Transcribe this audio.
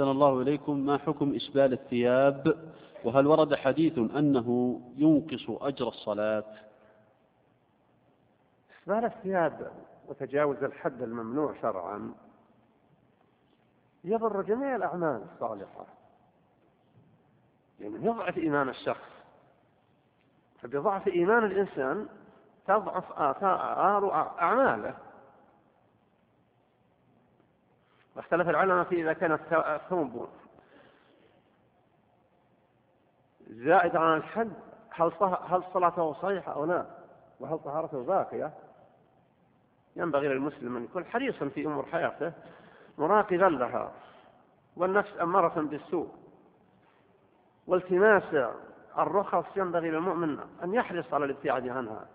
أحسن الله إليكم ما حكم إسبال الثياب وهل ورد حديث أنه ينقص أجر الصلاة؟ إسبال الثياب وتجاوز الحد الممنوع شرعا يضر جميع الأعمال الصالحة. يعني يضعف إيمان الشخص. فبضعف إيمان الإنسان تضعف آثار أعماله. واختلف العلماء في إذا كان الثوب زائد عن الحد هل هل صلاته صحيحة أو لا؟ وهل طهارته باقية؟ ينبغي للمسلم أن يكون حريصا في أمور حياته مراقبا لها والنفس أمارة بالسوء والتماس الرخص ينبغي للمؤمن أن يحرص على الابتعاد عنها.